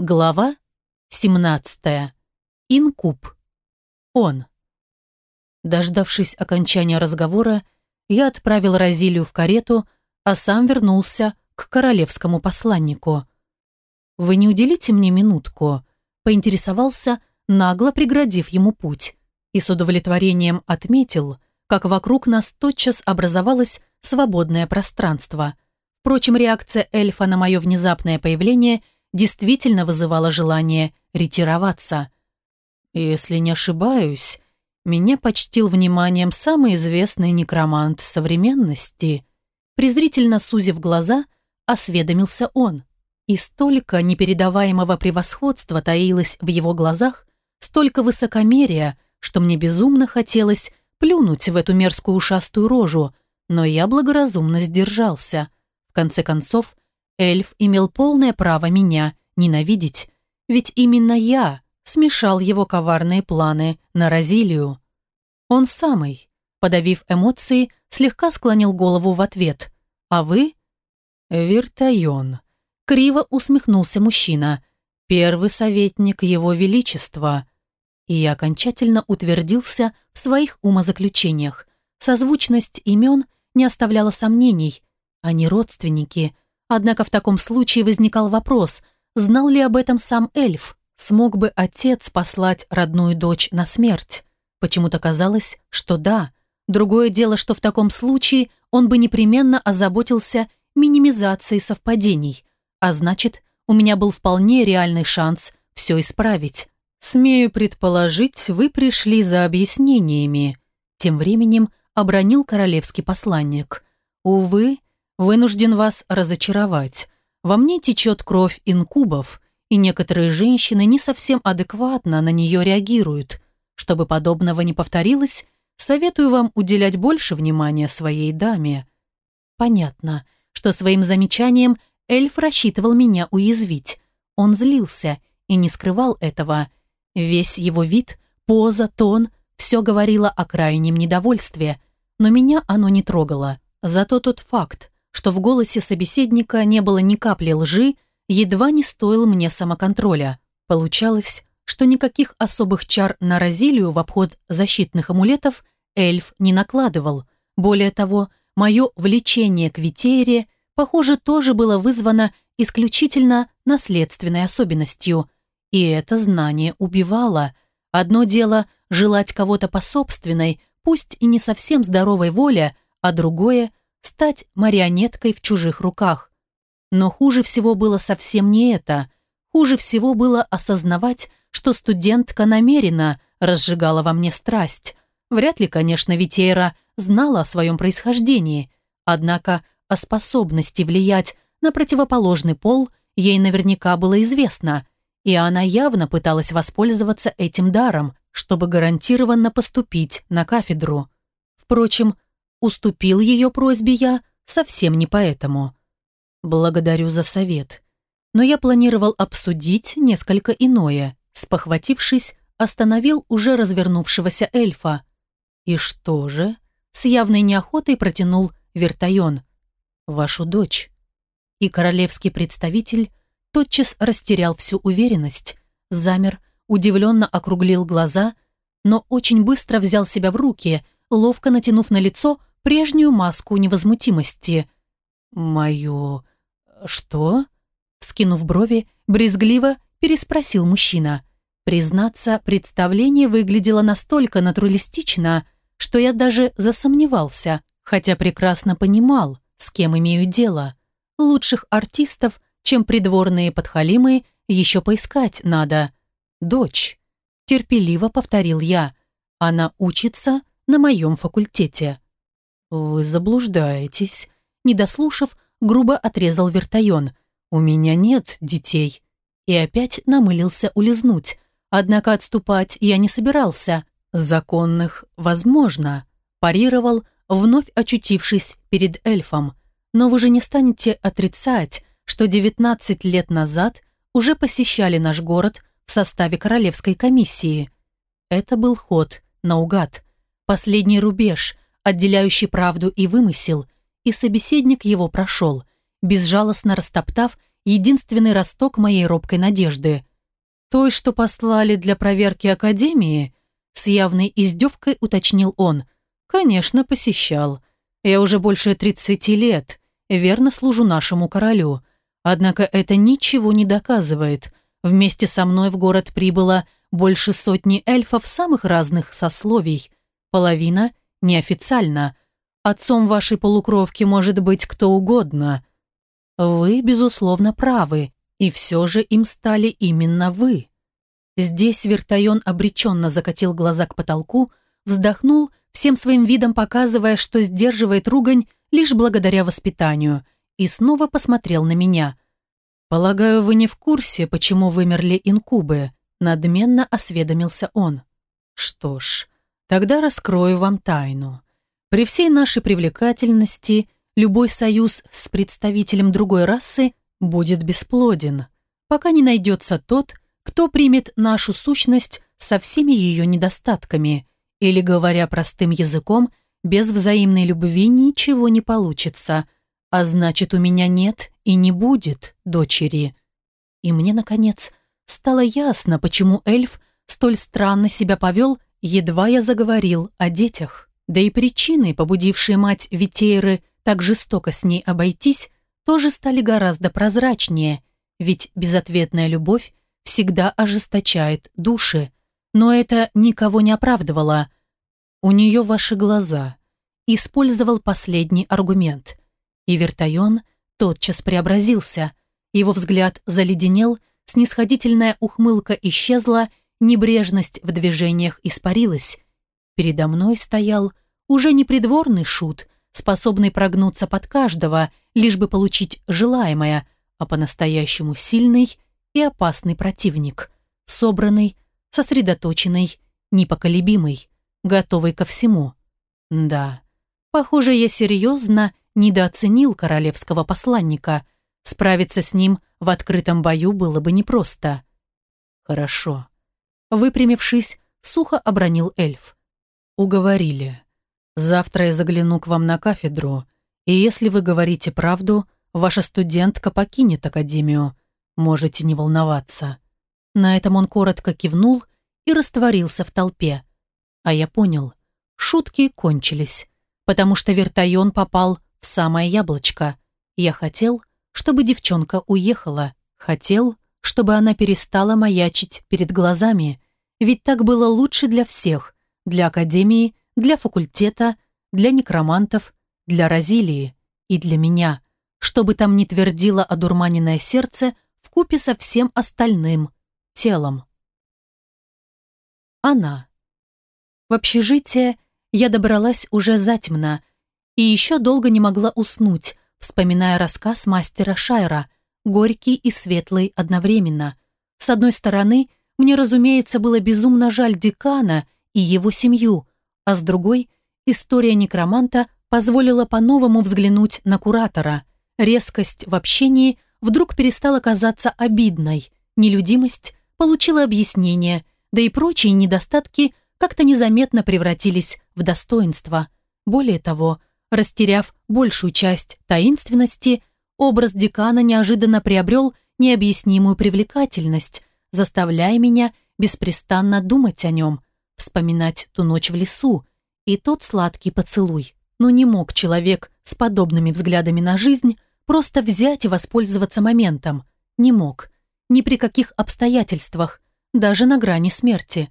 Глава 17. Инкуб. Он. Дождавшись окончания разговора, я отправил Розилию в карету, а сам вернулся к королевскому посланнику. «Вы не уделите мне минутку?» поинтересовался, нагло преградив ему путь, и с удовлетворением отметил, как вокруг нас тотчас образовалось свободное пространство. Впрочем, реакция эльфа на мое внезапное появление – действительно вызывало желание ретироваться. Если не ошибаюсь, меня почтил вниманием самый известный некромант современности. Презрительно сузив глаза, осведомился он. И столько непередаваемого превосходства таилось в его глазах, столько высокомерия, что мне безумно хотелось плюнуть в эту мерзкую ушастую рожу, но я благоразумно сдержался. В конце концов, эльф имел полное право меня ненавидеть, ведь именно я смешал его коварные планы на Розилию. Он самый, подавив эмоции, слегка склонил голову в ответ. «А вы?» «Виртайон», — криво усмехнулся мужчина, «первый советник его величества». И я окончательно утвердился в своих умозаключениях. Созвучность имен не оставляла сомнений. Они родственники — Однако в таком случае возникал вопрос, знал ли об этом сам эльф? Смог бы отец послать родную дочь на смерть? Почему-то казалось, что да. Другое дело, что в таком случае он бы непременно озаботился минимизацией совпадений, а значит, у меня был вполне реальный шанс все исправить. «Смею предположить, вы пришли за объяснениями», тем временем обронил королевский посланник. «Увы, Вынужден вас разочаровать. Во мне течет кровь инкубов, и некоторые женщины не совсем адекватно на нее реагируют. Чтобы подобного не повторилось, советую вам уделять больше внимания своей даме. Понятно, что своим замечанием эльф рассчитывал меня уязвить. Он злился и не скрывал этого. Весь его вид, поза, тон – все говорило о крайнем недовольстве, но меня оно не трогало. Зато тот факт, что в голосе собеседника не было ни капли лжи, едва не стоил мне самоконтроля. Получалось, что никаких особых чар на Розилию в обход защитных амулетов эльф не накладывал. Более того, мое влечение к Витере, похоже, тоже было вызвано исключительно наследственной особенностью. И это знание убивало. Одно дело – желать кого-то по собственной, пусть и не совсем здоровой воле, а другое стать марионеткой в чужих руках. Но хуже всего было совсем не это. Хуже всего было осознавать, что студентка намеренно разжигала во мне страсть. Вряд ли, конечно, Витейра знала о своем происхождении, однако о способности влиять на противоположный пол ей наверняка было известно, и она явно пыталась воспользоваться этим даром, чтобы гарантированно поступить на кафедру. Впрочем, Уступил ее просьбе я совсем не поэтому. Благодарю за совет. Но я планировал обсудить несколько иное. Спохватившись, остановил уже развернувшегося эльфа. И что же? С явной неохотой протянул Вертайон. Вашу дочь. И королевский представитель тотчас растерял всю уверенность, замер, удивленно округлил глаза, но очень быстро взял себя в руки, ловко натянув на лицо прежнюю маску невозмутимости. «Мое... что?» Скинув брови, брезгливо переспросил мужчина. Признаться, представление выглядело настолько натуралистично, что я даже засомневался, хотя прекрасно понимал, с кем имею дело. Лучших артистов, чем придворные подхалимы, еще поискать надо. «Дочь», — терпеливо повторил я, — «она учится на моем факультете». «Вы заблуждаетесь», — не дослушав, грубо отрезал Вертайон. «У меня нет детей». И опять намылился улизнуть. Однако отступать я не собирался. Законных возможно. Парировал, вновь очутившись перед эльфом. Но вы же не станете отрицать, что 19 лет назад уже посещали наш город в составе королевской комиссии. Это был ход наугад. Последний рубеж — отделяющий правду и вымысел, и собеседник его прошел, безжалостно растоптав единственный росток моей робкой надежды. Той, что послали для проверки Академии, с явной издевкой уточнил он. Конечно, посещал. Я уже больше 30 лет, верно служу нашему королю. Однако это ничего не доказывает. Вместе со мной в город прибыло больше сотни эльфов самых разных сословий. Половина неофициально. Отцом вашей полукровки может быть кто угодно. Вы, безусловно, правы, и все же им стали именно вы. Здесь Вертайон обреченно закатил глаза к потолку, вздохнул, всем своим видом показывая, что сдерживает ругань лишь благодаря воспитанию, и снова посмотрел на меня. «Полагаю, вы не в курсе, почему вымерли инкубы?» Надменно осведомился он. «Что ж, тогда раскрою вам тайну. При всей нашей привлекательности любой союз с представителем другой расы будет бесплоден, пока не найдется тот, кто примет нашу сущность со всеми ее недостатками, или, говоря простым языком, без взаимной любви ничего не получится, а значит, у меня нет и не будет дочери. И мне, наконец, стало ясно, почему эльф столь странно себя повел, едва я заговорил о детях. Да и причины, побудившие мать Витейры так жестоко с ней обойтись, тоже стали гораздо прозрачнее, ведь безответная любовь всегда ожесточает души. Но это никого не оправдывало. У нее ваши глаза. Использовал последний аргумент. И Вертайон тотчас преобразился. Его взгляд заледенел, снисходительная ухмылка исчезла, небрежность в движениях испарилась. Передо мной стоял уже не придворный шут, способный прогнуться под каждого, лишь бы получить желаемое, а по-настоящему сильный и опасный противник, собранный, сосредоточенный, непоколебимый, готовый ко всему. Да, похоже, я серьезно недооценил королевского посланника. Справиться с ним в открытом бою было бы непросто. Хорошо. Выпрямившись, сухо обронил эльф. Уговорили. Завтра я загляну к вам на кафедру, и если вы говорите правду, ваша студентка покинет академию. Можете не волноваться». На этом он коротко кивнул и растворился в толпе. А я понял, шутки кончились, потому что вертайон попал в самое яблочко. Я хотел, чтобы девчонка уехала, хотел, чтобы она перестала маячить перед глазами, ведь так было лучше для всех, для академии, для факультета, для некромантов, для Розилии и для меня, чтобы там не твердило одурманенное сердце – вкупе со всем остальным телом. Она. В общежитие я добралась уже затемно и еще долго не могла уснуть, вспоминая рассказ мастера Шайра, горький и светлый одновременно. С одной стороны, мне, разумеется, было безумно жаль декана и его семью, а с другой, история некроманта позволила по-новому взглянуть на куратора. Резкость в общении – вдруг перестала казаться обидной, нелюдимость получила объяснение, да и прочие недостатки как-то незаметно превратились в достоинство. Более того, растеряв большую часть таинственности, образ декана неожиданно приобрел необъяснимую привлекательность, заставляя меня беспрестанно думать о нем, вспоминать ту ночь в лесу и тот сладкий поцелуй. Но не мог человек с подобными взглядами на жизнь Просто взять и воспользоваться моментом. Не мог. Ни при каких обстоятельствах. Даже на грани смерти.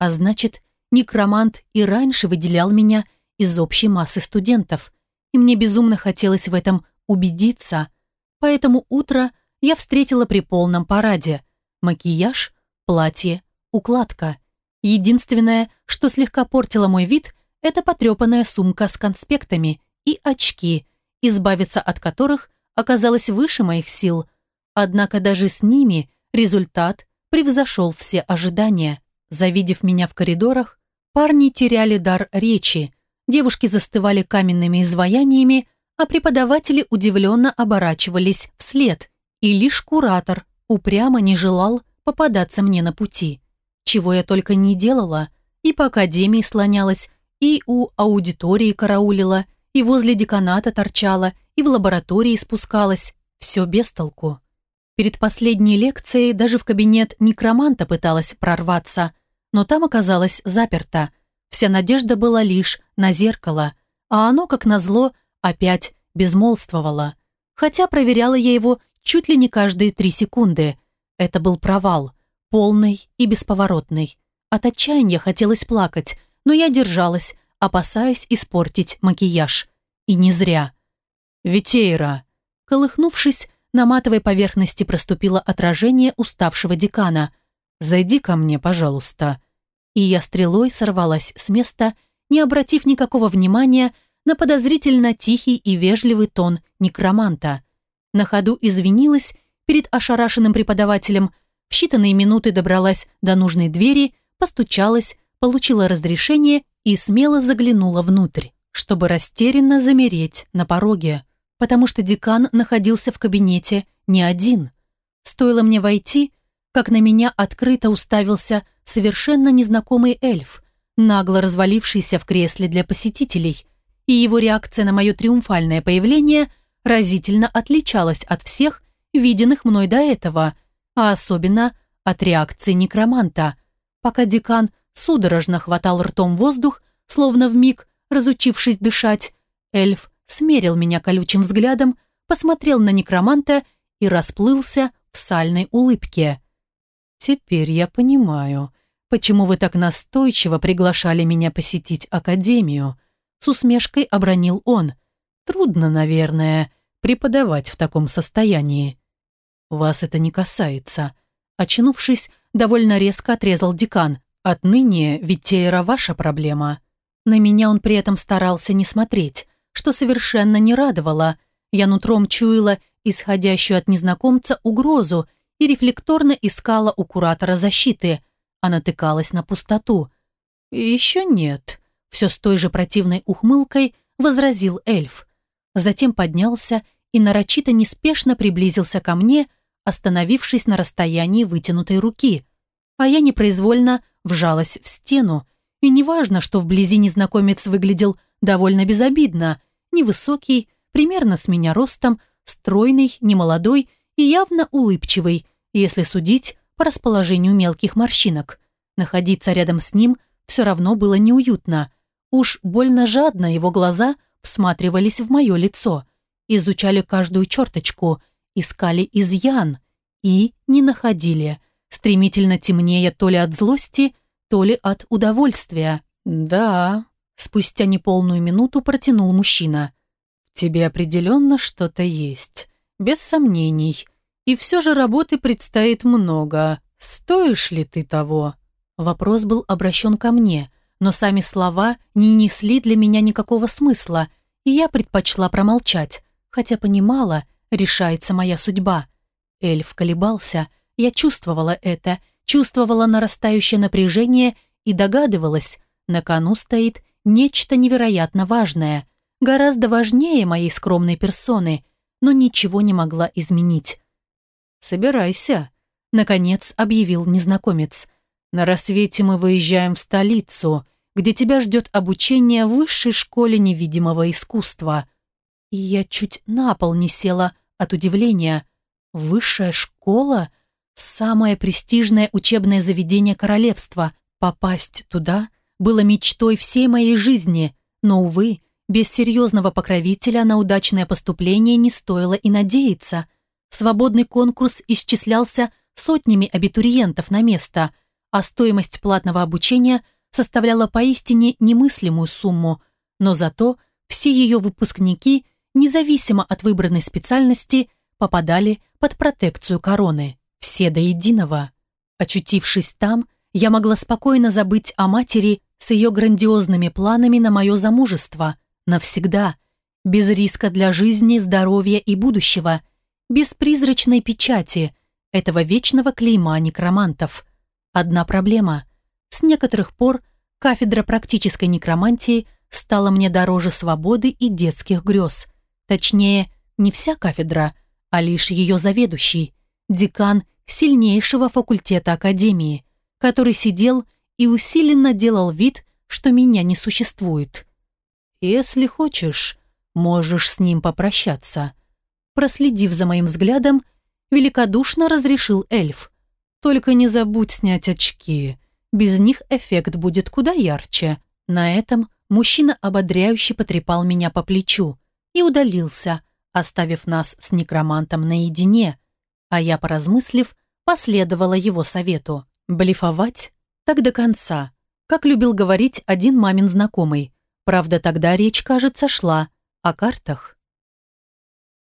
А значит, некромант и раньше выделял меня из общей массы студентов. И мне безумно хотелось в этом убедиться. Поэтому утро я встретила при полном параде. Макияж, платье, укладка. Единственное, что слегка портило мой вид, это потрепанная сумка с конспектами и очки, избавиться от которых оказалось выше моих сил, однако даже с ними результат превзошел все ожидания. Завидев меня в коридорах, парни теряли дар речи, девушки застывали каменными изваяниями, а преподаватели удивленно оборачивались вслед, и лишь куратор упрямо не желал попадаться мне на пути. Чего я только не делала, и по академии слонялась, и у аудитории караулила, и возле деканата торчала, и в лаборатории спускалась. Все без толку. Перед последней лекцией даже в кабинет некроманта пыталась прорваться, но там оказалось заперто. Вся надежда была лишь на зеркало, а оно, как назло, опять безмолвствовало. Хотя проверяла я его чуть ли не каждые три секунды. Это был провал, полный и бесповоротный. От отчаяния хотелось плакать, но я держалась, опасаясь испортить макияж. И не зря. «Витейра!» Колыхнувшись, на матовой поверхности проступило отражение уставшего декана. «Зайди ко мне, пожалуйста». И я стрелой сорвалась с места, не обратив никакого внимания на подозрительно тихий и вежливый тон некроманта. На ходу извинилась перед ошарашенным преподавателем, в считанные минуты добралась до нужной двери, постучалась, получила разрешение и смело заглянула внутрь, чтобы растерянно замереть на пороге потому что декан находился в кабинете не один. Стоило мне войти, как на меня открыто уставился совершенно незнакомый эльф, нагло развалившийся в кресле для посетителей, и его реакция на мое триумфальное появление разительно отличалась от всех, виденных мной до этого, а особенно от реакции некроманта. Пока декан судорожно хватал ртом воздух, словно вмиг разучившись дышать, эльф смерил меня колючим взглядом, посмотрел на некроманта и расплылся в сальной улыбке. «Теперь я понимаю, почему вы так настойчиво приглашали меня посетить Академию», с усмешкой обронил он. «Трудно, наверное, преподавать в таком состоянии». «Вас это не касается». Очнувшись, довольно резко отрезал декан. «Отныне Витейра ваша проблема». На меня он при этом старался не смотреть, что совершенно не радовало. Я нутром чуяла исходящую от незнакомца угрозу и рефлекторно искала у куратора защиты, а натыкалась на пустоту. «Еще нет», — все с той же противной ухмылкой возразил эльф. Затем поднялся и нарочито неспешно приблизился ко мне, остановившись на расстоянии вытянутой руки. А я непроизвольно вжалась в стену, и неважно, что вблизи незнакомец выглядел довольно безобидно, невысокий, примерно с меня ростом, стройный, немолодой и явно улыбчивый, если судить по расположению мелких морщинок. Находиться рядом с ним все равно было неуютно. Уж больно жадно его глаза всматривались в мое лицо, изучали каждую черточку, искали изъян и не находили, стремительно темнее то ли от злости, то ли от удовольствия. «Да, Спустя неполную минуту протянул мужчина. тебе определенно что-то есть. Без сомнений. И все же работы предстоит много. Стоишь ли ты того?» Вопрос был обращен ко мне, но сами слова не несли для меня никакого смысла, и я предпочла промолчать, хотя понимала, решается моя судьба. Эльф колебался, я чувствовала это, чувствовала нарастающее напряжение и догадывалась, на кону стоит Нечто невероятно важное, гораздо важнее моей скромной персоны, но ничего не могла изменить. «Собирайся», — наконец объявил незнакомец. «На рассвете мы выезжаем в столицу, где тебя ждет обучение в высшей школе невидимого искусства». И я чуть на пол не села от удивления. «Высшая школа? Самое престижное учебное заведение королевства. Попасть туда было мечтой всей моей жизни, но, увы, без серьезного покровителя на удачное поступление не стоило и надеяться. Свободный конкурс исчислялся сотнями абитуриентов на место, а стоимость платного обучения составляла поистине немыслимую сумму, но зато все ее выпускники, независимо от выбранной специальности, попадали под протекцию короны. Все до единого. Очутившись там, я могла спокойно забыть о матери с ее грандиозными планами на мое замужество, навсегда, без риска для жизни, здоровья и будущего, без призрачной печати, этого вечного клейма некромантов. Одна проблема. С некоторых пор кафедра практической некромантии стала мне дороже свободы и детских грез. Точнее, не вся кафедра, а лишь ее заведующий, декан сильнейшего факультета Академии, который сидел и усиленно делал вид, что меня не существует. «Если хочешь, можешь с ним попрощаться». Проследив за моим взглядом, великодушно разрешил эльф. «Только не забудь снять очки. Без них эффект будет куда ярче». На этом мужчина ободряюще потрепал меня по плечу и удалился, оставив нас с некромантом наедине, а я, поразмыслив, последовала его совету. Блефовать? Так до конца, как любил говорить один мамин знакомый. Правда, тогда речь, кажется, шла о картах.